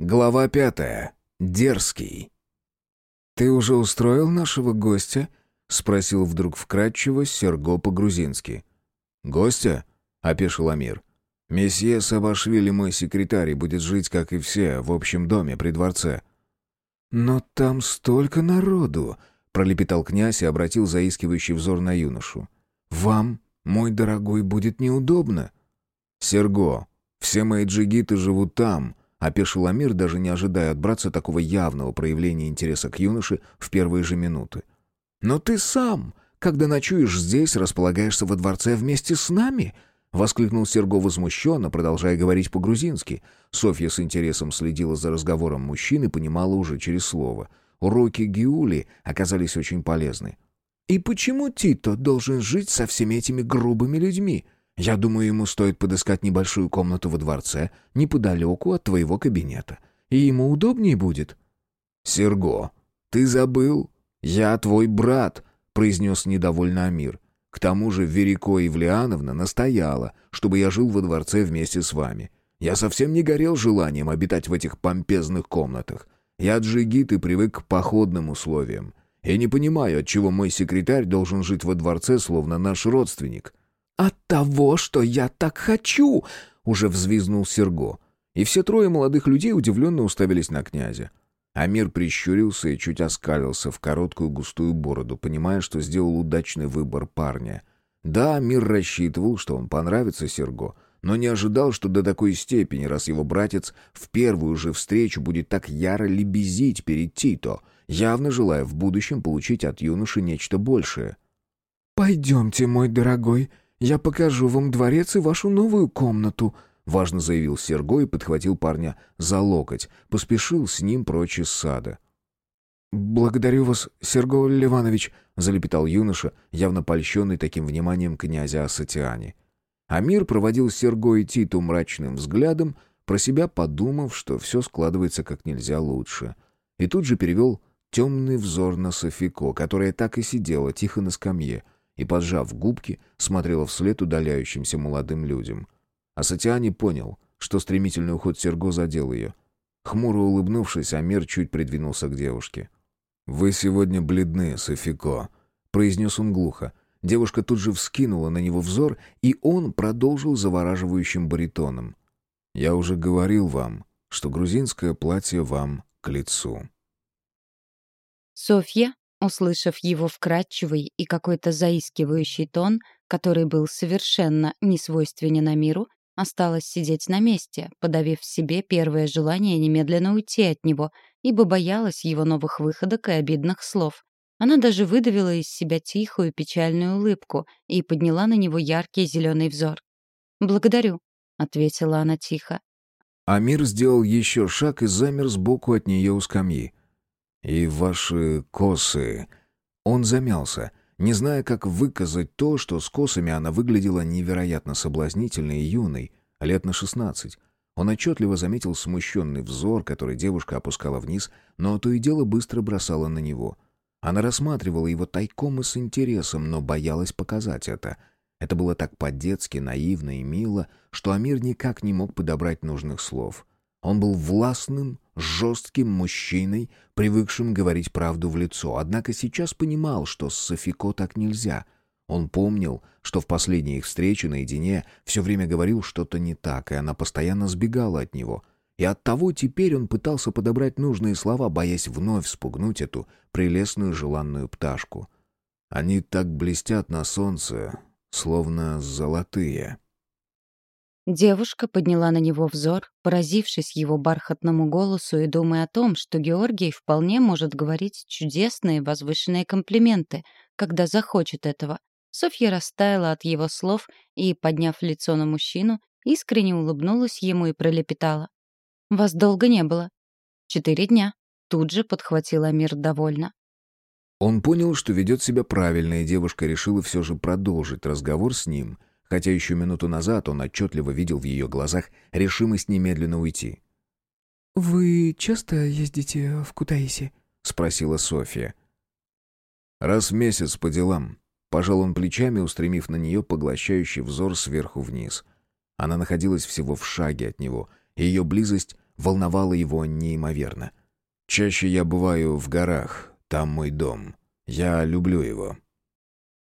Глава пятая. Дерзкий. «Ты уже устроил нашего гостя?» — спросил вдруг вкратчиво Серго по-грузински. «Гостя?» — опешил Амир. «Месье Сабашвили мой секретарь будет жить, как и все, в общем доме при дворце». «Но там столько народу!» — пролепетал князь и обратил заискивающий взор на юношу. «Вам, мой дорогой, будет неудобно». «Серго, все мои джигиты живут там», — опешил Амир, даже не ожидая от братца такого явного проявления интереса к юноше в первые же минуты. «Но ты сам, когда ночуешь здесь, располагаешься во дворце вместе с нами?» — воскликнул Серго возмущенно, продолжая говорить по-грузински. Софья с интересом следила за разговором мужчин и понимала уже через слово. Уроки Гиули оказались очень полезны. «И почему Тито должен жить со всеми этими грубыми людьми? Я думаю, ему стоит подыскать небольшую комнату во дворце, неподалеку от твоего кабинета. И ему удобнее будет». «Серго, ты забыл? Я твой брат», — произнес недовольно Амир. «К тому же Верико Евлеановна настояла, чтобы я жил во дворце вместе с вами. Я совсем не горел желанием обитать в этих помпезных комнатах. Я джигит и привык к походным условиям. Я не понимаю, отчего мой секретарь должен жить во дворце, словно наш родственник». «От того, что я так хочу!» — уже взвизнул Серго. И все трое молодых людей удивленно уставились на князя. Амир прищурился и чуть оскалился в короткую густую бороду, понимая, что сделал удачный выбор парня. Да, Амир рассчитывал, что он понравится Серго, но не ожидал, что до такой степени, раз его братец в первую же встречу будет так яро лебезить перед Тито, явно желая в будущем получить от юноши нечто большее. «Пойдемте, мой дорогой», «Я покажу вам дворец и вашу новую комнату», — важно заявил Серго и подхватил парня за локоть, поспешил с ним прочь из сада. «Благодарю вас, Серго Ливанович», — залепетал юноша, явно польщенный таким вниманием князя Асатиани. Амир проводил Серго и Титу мрачным взглядом, про себя подумав, что все складывается как нельзя лучше. И тут же перевел темный взор на Софико, которая так и сидела тихо на скамье — и, поджав губки, смотрела вслед удаляющимся молодым людям. А Сатиани понял, что стремительный уход Серго задел ее. Хмуро улыбнувшись, Амир чуть придвинулся к девушке. «Вы сегодня бледны, Софико», — произнес он глухо. Девушка тут же вскинула на него взор, и он продолжил завораживающим баритоном. «Я уже говорил вам, что грузинское платье вам к лицу». Софья Услышав его вкрадчивый и какой-то заискивающий тон, который был совершенно несвойственен миру, осталась сидеть на месте, подавив в себе первое желание немедленно уйти от него, ибо боялась его новых выходок и обидных слов. Она даже выдавила из себя тихую печальную улыбку и подняла на него яркий зеленый взор. «Благодарю», — ответила она тихо. Амир сделал еще шаг и замер сбоку от нее у скамьи. «И ваши косы...» Он замялся, не зная, как выказать то, что с косами она выглядела невероятно соблазнительной и юной, лет на шестнадцать. Он отчетливо заметил смущенный взор, который девушка опускала вниз, но то и дело быстро бросала на него. Она рассматривала его тайком и с интересом, но боялась показать это. Это было так по-детски наивно и мило, что Амир никак не мог подобрать нужных слов. Он был властным, жестким мужчиной, привыкшим говорить правду в лицо, однако сейчас понимал, что с Софико так нельзя. Он помнил, что в последней их встрече наедине все время говорил что-то не так, и она постоянно сбегала от него. И оттого теперь он пытался подобрать нужные слова, боясь вновь спугнуть эту прелестную желанную пташку. Они так блестят на солнце, словно золотые. Девушка подняла на него взор, поразившись его бархатному голосу и думая о том, что Георгий вполне может говорить чудесные возвышенные комплименты, когда захочет этого. Софья растаяла от его слов и, подняв лицо на мужчину, искренне улыбнулась ему и пролепетала. «Вас долго не было». «Четыре дня», — тут же подхватила мир довольно. Он понял, что ведет себя правильно, и девушка решила все же продолжить разговор с ним — хотя еще минуту назад он отчетливо видел в ее глазах решимость немедленно уйти. «Вы часто ездите в Кутаиси?» — спросила Софья. «Раз в месяц по делам». Пожал он плечами, устремив на нее поглощающий взор сверху вниз. Она находилась всего в шаге от него, и ее близость волновало его неимоверно. «Чаще я бываю в горах, там мой дом. Я люблю его».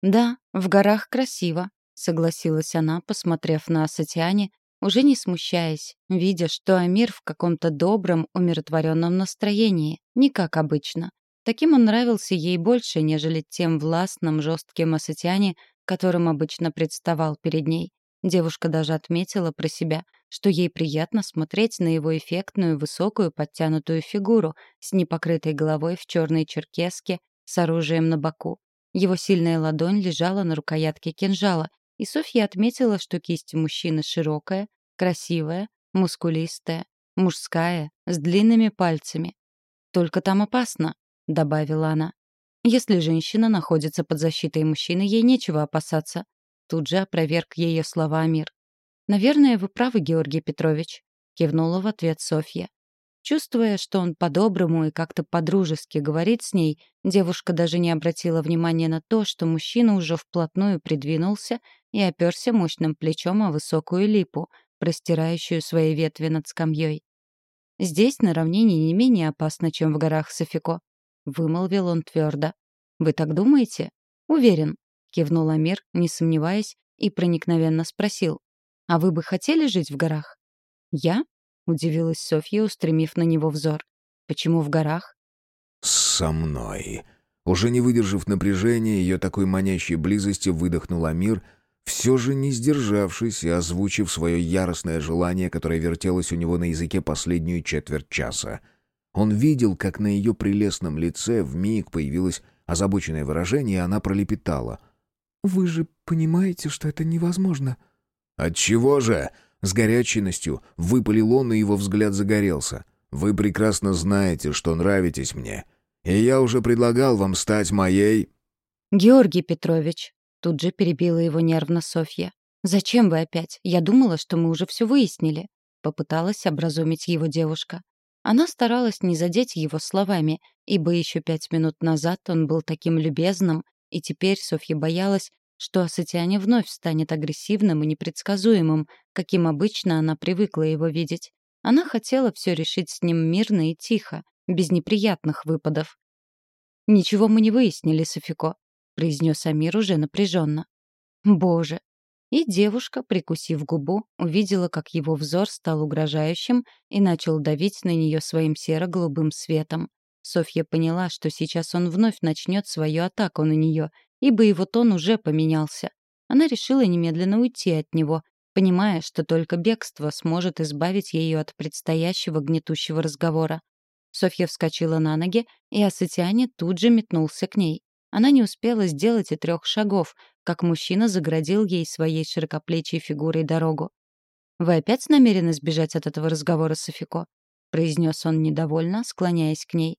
«Да, в горах красиво», — согласилась она, посмотрев на Сатиане, уже не смущаясь, видя, что Амир в каком-то добром, умиротворенном настроении, не как обычно. Таким он нравился ей больше, нежели тем властным, жестким Асатиане, которым обычно представал перед ней. Девушка даже отметила про себя, что ей приятно смотреть на его эффектную, высокую, подтянутую фигуру с непокрытой головой в черной черкеске с оружием на боку. Его сильная ладонь лежала на рукоятке кинжала, и Софья отметила, что кисть мужчины широкая, красивая, мускулистая, мужская, с длинными пальцами. «Только там опасно», — добавила она. «Если женщина находится под защитой мужчины, ей нечего опасаться». Тут же опроверг ее слова Амир. «Наверное, вы правы, Георгий Петрович», — кивнула в ответ Софья. Чувствуя, что он по-доброму и как-то по-дружески говорит с ней, девушка даже не обратила внимания на то, что мужчина уже вплотную придвинулся и оперся мощным плечом о высокую липу, простирающую свои ветви над скамьей. «Здесь на равнине не менее опасно, чем в горах Софико», — вымолвил он твердо. «Вы так думаете?» «Уверен», — кивнул Амир, не сомневаясь, и проникновенно спросил. «А вы бы хотели жить в горах?» «Я?» Удивилась Софья, устремив на него взор. «Почему в горах?» «Со мной». Уже не выдержав напряжения, ее такой манящей близости выдохнул Амир, все же не сдержавшись и озвучив свое яростное желание, которое вертелось у него на языке последнюю четверть часа. Он видел, как на ее прелестном лице вмиг появилось озабоченное выражение, и она пролепетала. «Вы же понимаете, что это невозможно?» «Отчего же?» С горячностью выпалил он, и его взгляд загорелся. «Вы прекрасно знаете, что нравитесь мне, и я уже предлагал вам стать моей...» «Георгий Петрович», — тут же перебила его нервно Софья. «Зачем вы опять? Я думала, что мы уже все выяснили», — попыталась образумить его девушка. Она старалась не задеть его словами, ибо еще пять минут назад он был таким любезным, и теперь Софья боялась, что Асатиане вновь станет агрессивным и непредсказуемым, каким обычно она привыкла его видеть. Она хотела все решить с ним мирно и тихо, без неприятных выпадов. «Ничего мы не выяснили, Софико», — произнес Амир уже напряженно. «Боже!» И девушка, прикусив губу, увидела, как его взор стал угрожающим и начал давить на нее своим серо-голубым светом. Софья поняла, что сейчас он вновь начнет свою атаку на нее — ибо его тон уже поменялся. Она решила немедленно уйти от него, понимая, что только бегство сможет избавить ее от предстоящего гнетущего разговора. Софья вскочила на ноги, и Асатиане тут же метнулся к ней. Она не успела сделать и трех шагов, как мужчина заградил ей своей широкоплечей фигурой дорогу. «Вы опять намерены сбежать от этого разговора, Софико?» — произнес он недовольно, склоняясь к ней.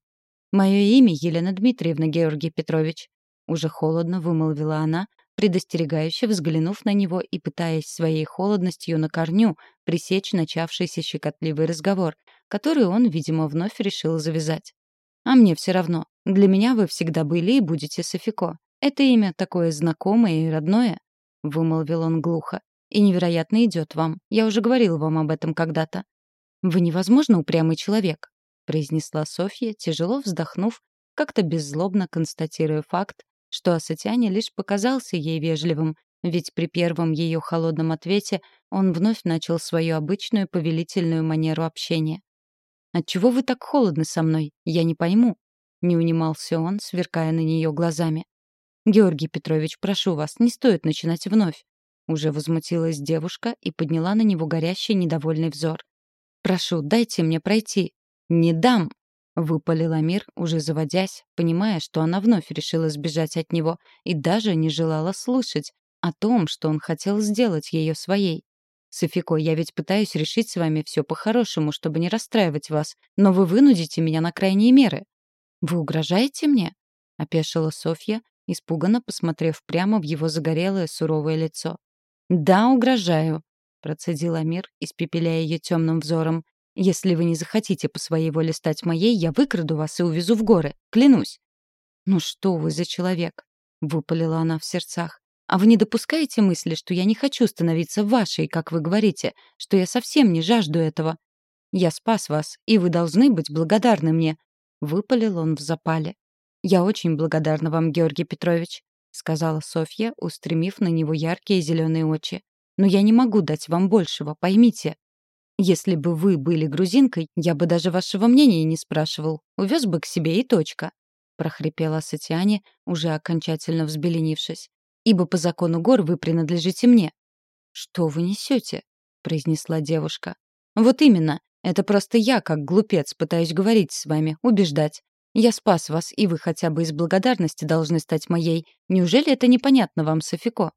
«Мое имя Елена Дмитриевна Георгий Петрович. Уже холодно вымолвила она, предостерегающе взглянув на него и пытаясь своей холодностью на корню пресечь начавшийся щекотливый разговор, который он, видимо, вновь решил завязать. «А мне все равно. Для меня вы всегда были и будете Софико. Это имя такое знакомое и родное», — вымолвил он глухо. «И невероятно идет вам. Я уже говорил вам об этом когда-то». «Вы невозможно упрямый человек», — произнесла Софья, тяжело вздохнув, как-то беззлобно констатируя факт, что Асатиане лишь показался ей вежливым, ведь при первом ее холодном ответе он вновь начал свою обычную повелительную манеру общения. «Отчего вы так холодны со мной? Я не пойму», — не унимался он, сверкая на нее глазами. «Георгий Петрович, прошу вас, не стоит начинать вновь». Уже возмутилась девушка и подняла на него горящий недовольный взор. «Прошу, дайте мне пройти». «Не дам!» Выпалил Амир, уже заводясь, понимая, что она вновь решила сбежать от него и даже не желала слышать о том, что он хотел сделать ее своей. «Софико, я ведь пытаюсь решить с вами все по-хорошему, чтобы не расстраивать вас, но вы вынудите меня на крайние меры». «Вы угрожаете мне?» — опешила Софья, испуганно посмотрев прямо в его загорелое суровое лицо. «Да, угрожаю», — процедил Амир, испепеляя ее темным взором. Если вы не захотите по своей воле стать моей, я выкраду вас и увезу в горы. Клянусь». «Ну что вы за человек?» — выпалила она в сердцах. «А вы не допускаете мысли, что я не хочу становиться вашей, как вы говорите, что я совсем не жажду этого?» Я спас вас, и вы должны быть благодарны мне», — выпалил он в запале. «Я очень благодарна вам, Георгий Петрович», — сказала Софья, устремив на него яркие зеленые очи. «Но я не могу дать вам большего, поймите. Если бы вы были грузинкой, я бы даже вашего мнения не спрашивал. Увез бы к себе и точка», — прохрипела Сатиане, уже окончательно взбеленившись. «Ибо по закону гор вы принадлежите мне». «Что вы несете?» — произнесла девушка. «Вот именно. Это просто я, как глупец, пытаюсь говорить с вами, убеждать. Я спас вас, и вы хотя бы из благодарности должны стать моей. Неужели это непонятно вам, Софико?»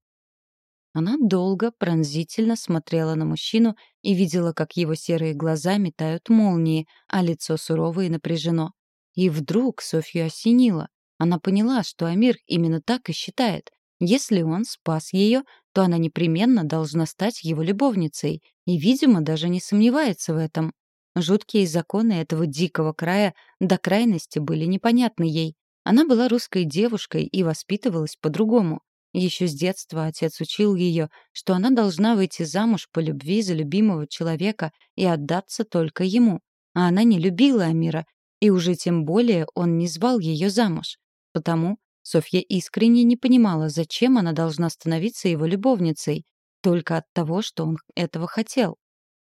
Она долго, пронзительно смотрела на мужчину и видела, как его серые глаза метают молнии, а лицо сурово и напряжено. И вдруг Софью осенило. Она поняла, что Амир именно так и считает. Если он спас ее, то она непременно должна стать его любовницей, и, видимо, даже не сомневается в этом. Жуткие законы этого дикого края до крайности были непонятны ей. Она была русской девушкой и воспитывалась по-другому. Еще с детства отец учил ее, что она должна выйти замуж по любви за любимого человека и отдаться только ему. А она не любила Амира, и уже тем более он не звал ее замуж. Потому Софья искренне не понимала, зачем она должна становиться его любовницей, только от того, что он этого хотел.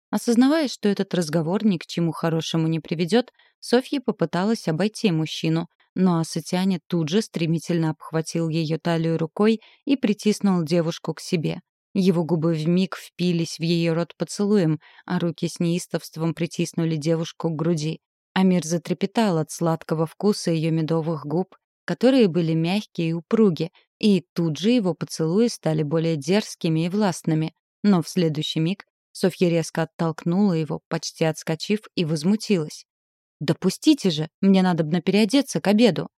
Осознавая, что этот разговор ни к чему хорошему не приведет, Софья попыталась обойти мужчину, но Асатиане тут же стремительно обхватил ее талию рукой и притиснул девушку к себе. Его губы вмиг впились в ее рот поцелуем, а руки с неистовством притиснули девушку к груди. Амир затрепетал от сладкого вкуса ее медовых губ, которые были мягкие и упруги, и тут же его поцелуи стали более дерзкими и властными. Но в следующий миг Софья резко оттолкнула его, почти отскочив, и возмутилась. «Допустите же, мне надо бы переодеться к обеду».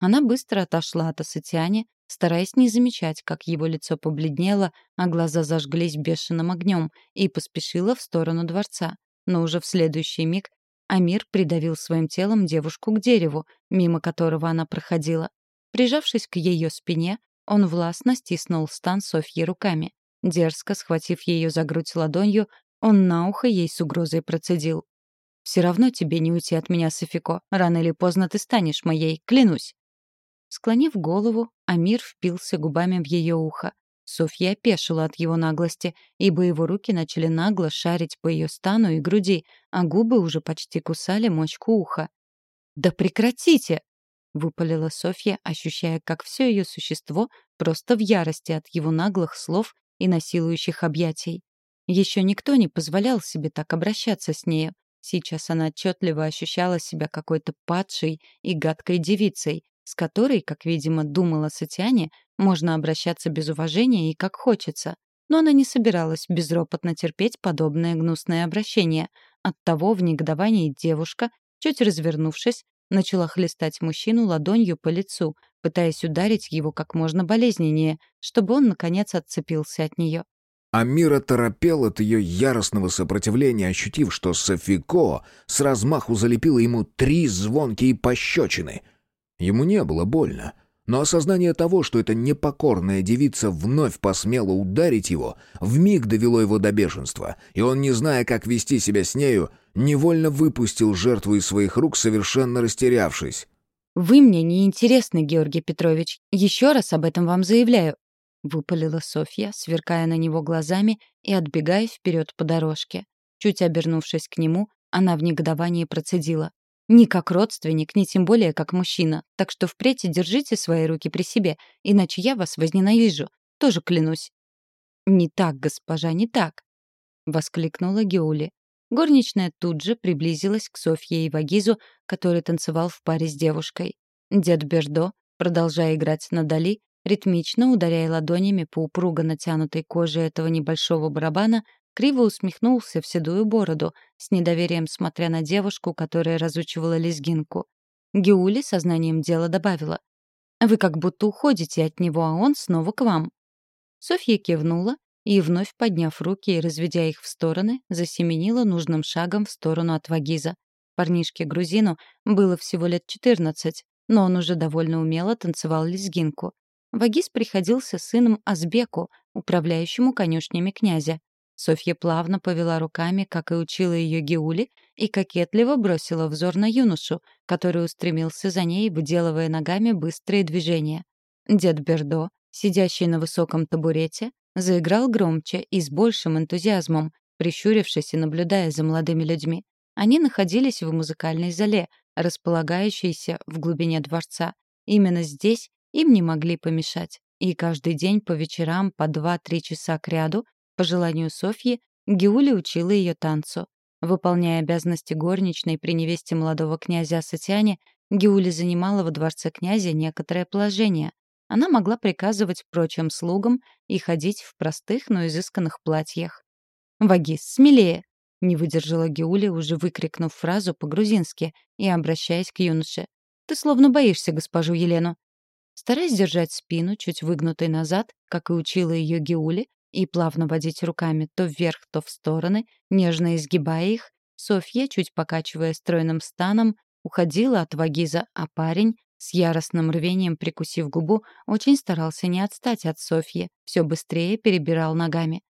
Она быстро отошла от Асатиане, стараясь не замечать, как его лицо побледнело, а глаза зажглись бешеным огнем, и поспешила в сторону дворца. Но уже в следующий миг Амир придавил своим телом девушку к дереву, мимо которого она проходила. Прижавшись к ее спине, он властно стиснул стан Софьи руками. Дерзко схватив ее за грудь ладонью, он на ухо ей с угрозой процедил. «Все равно тебе не уйти от меня, Софико. Рано или поздно ты станешь моей, клянусь». Склонив голову, Амир впился губами в ее ухо. Софья опешила от его наглости, ибо его руки начали нагло шарить по ее стану и груди, а губы уже почти кусали мочку уха. «Да прекратите!» — выпалила Софья, ощущая, как все ее существо просто в ярости от его наглых слов и насилующих объятий. Еще никто не позволял себе так обращаться с нею. Сейчас она отчетливо ощущала себя какой-то падшей и гадкой девицей, с которой, как, видимо, думала Сатиане, можно обращаться без уважения и как хочется. Но она не собиралась безропотно терпеть подобное гнусное обращение. Оттого в негодовании девушка, чуть развернувшись, начала хлестать мужчину ладонью по лицу, пытаясь ударить его как можно болезненнее, чтобы он, наконец, отцепился от нее. Амира торопел от ее яростного сопротивления, ощутив, что Софико с размаху залепила ему три звонкие пощечины. Ему не было больно, но осознание того, что эта непокорная девица вновь посмела ударить его, вмиг довело его до бешенства, и он, не зная, как вести себя с нею, невольно выпустил жертву из своих рук, совершенно растерявшись. «Вы мне не интересны, Георгий Петрович. Еще раз об этом вам заявляю», — выпалила Софья, сверкая на него глазами и отбегая вперед по дорожке. Чуть обернувшись к нему, она в негодовании процедила. «Ни как родственник, ни тем более как мужчина. Так что впредь держите свои руки при себе, иначе я вас возненавижу. Тоже клянусь». «Не так, госпожа, не так», — воскликнула Геули. Горничная тут же приблизилась к Софье и Вагизу, который танцевал в паре с девушкой. Дед Бердо, продолжая играть на дали, ритмично ударяя ладонями по упруго натянутой коже этого небольшого барабана, криво усмехнулся в седую бороду, с недоверием смотря на девушку, которая разучивала лезгинку. Геули сознанием дела добавила. «Вы как будто уходите от него, а он снова к вам». Софья кивнула и, вновь подняв руки и разведя их в стороны, засеменила нужным шагом в сторону от Вагиза. Парнишке-грузину было всего лет 14, но он уже довольно умело танцевал лезгинку. Вагиз приходился сыном Азбеку, управляющему конюшнями князя. Софья плавно повела руками, как и учила ее Геули, и кокетливо бросила взор на юношу, который устремился за ней, выделывая ногами быстрые движения. Дед Бердо, сидящий на высоком табурете, заиграл громче и с большим энтузиазмом, прищурившись и наблюдая за молодыми людьми. Они находились в музыкальной зале, располагающейся в глубине дворца. Именно здесь им не могли помешать. И каждый день по вечерам по 2-3 часа кряду, по желанию Софьи, Геуля учила ее танцу. Выполняя обязанности горничной при невесте молодого князя Асатиане, Геуля занимала во дворце князя некоторое положение. Она могла приказывать прочим слугам и ходить в простых, но изысканных платьях. «Вагис, смелее!» — не выдержала Геуля, уже выкрикнув фразу по-грузински и обращаясь к юноше. «Ты словно боишься госпожу Елену». Стараясь держать спину чуть выгнутой назад, как и учила ее Геули, и плавно водить руками то вверх, то в стороны, нежно изгибая их, Софья, чуть покачивая стройным станом, уходила от Вагиза, а парень, с яростным рвением прикусив губу, очень старался не отстать от Софьи, все быстрее перебирал ногами.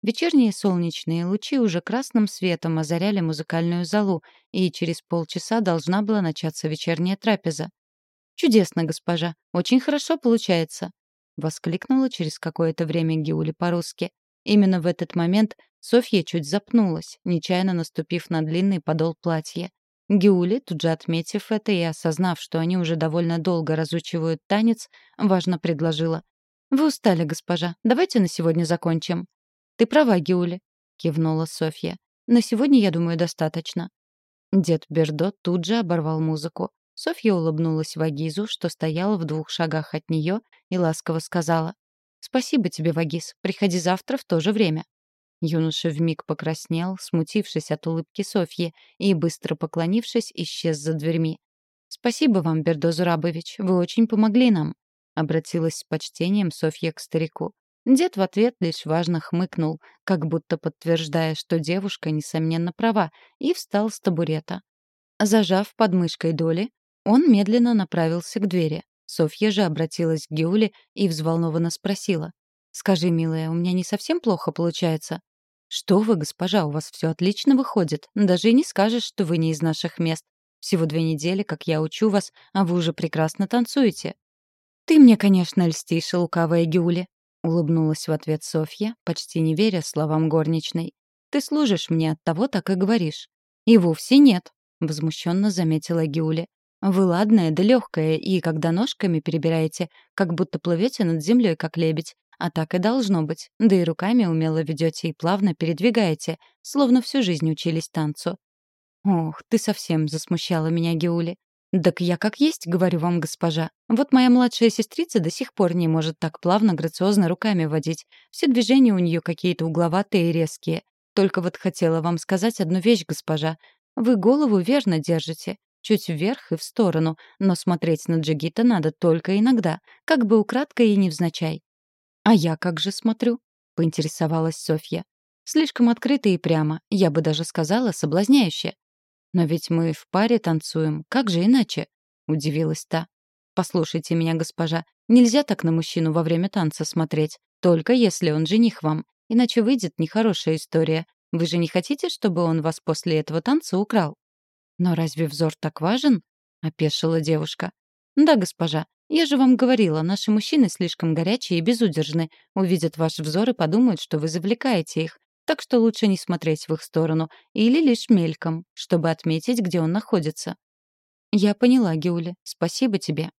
Вечерние солнечные лучи уже красным светом озаряли музыкальную залу, и через полчаса должна была начаться вечерняя трапеза. «Чудесно, госпожа. Очень хорошо получается», — воскликнула через какое-то время Гиули по-русски. Именно в этот момент Софья чуть запнулась, нечаянно наступив на длинный подол платья. Гиули, тут же отметив это и осознав, что они уже довольно долго разучивают танец, важно предложила. «Вы устали, госпожа. Давайте на сегодня закончим». «Ты права, Гиули», — кивнула Софья. «На сегодня, я думаю, достаточно». Дед Бердо тут же оборвал музыку. Софья улыбнулась Вагизу, что стояла в двух шагах от нее, и ласково сказала. «Спасибо тебе, Вагиз. Приходи завтра в то же время». Юноша вмиг покраснел, смутившись от улыбки Софьи, и, быстро поклонившись, исчез за дверьми. «Спасибо вам, Бердо Зурабович, вы очень помогли нам», — обратилась с почтением Софья к старику. Дед в ответ лишь важно хмыкнул, как будто подтверждая, что девушка, несомненно, права, и встал с табурета. Зажав подмышкой доли, он медленно направился к двери. Софья же обратилась к Геуле и взволнованно спросила. «Скажи, милая, у меня не совсем плохо получается?» «Что вы, госпожа, у вас все отлично выходит. Даже и не скажешь, что вы не из наших мест. Всего две недели, как я учу вас, а вы уже прекрасно танцуете». «Ты мне, конечно, льстишь, лукавая Геуля», — улыбнулась в ответ Софья, почти не веря словам горничной. «Ты служишь мне, от того так и говоришь». «И вовсе нет», — возмущенно заметила Геуля. Вы ладная да легкая, и когда ножками перебираете, как будто плывете над землей, как лебедь. А так и должно быть. Да и руками умело ведете и плавно передвигаете, словно всю жизнь учились танцу. Ох, ты совсем засмущала меня, Геули. Так я как есть, говорю вам, госпожа. Вот моя младшая сестрица до сих пор не может так плавно, грациозно руками водить. Все движения у нее какие-то угловатые и резкие. Только вот хотела вам сказать одну вещь, госпожа. Вы голову верно держите чуть вверх и в сторону, но смотреть на Джигита надо только иногда, как бы украдкой и невзначай. «А я как же смотрю?» — поинтересовалась Софья. «Слишком открыто и прямо, я бы даже сказала, соблазняюще». «Но ведь мы в паре танцуем, как же иначе?» — удивилась та. «Послушайте меня, госпожа, нельзя так на мужчину во время танца смотреть, только если он жених вам, иначе выйдет нехорошая история. Вы же не хотите, чтобы он вас после этого танца украл?» «Но разве взор так важен?» — опешила девушка. «Да, госпожа, я же вам говорила, наши мужчины слишком горячие и безудержны. Увидят ваш взор и подумают, что вы завлекаете их. Так что лучше не смотреть в их сторону или лишь мельком, чтобы отметить, где он находится». «Я поняла, Геуля. Спасибо тебе»,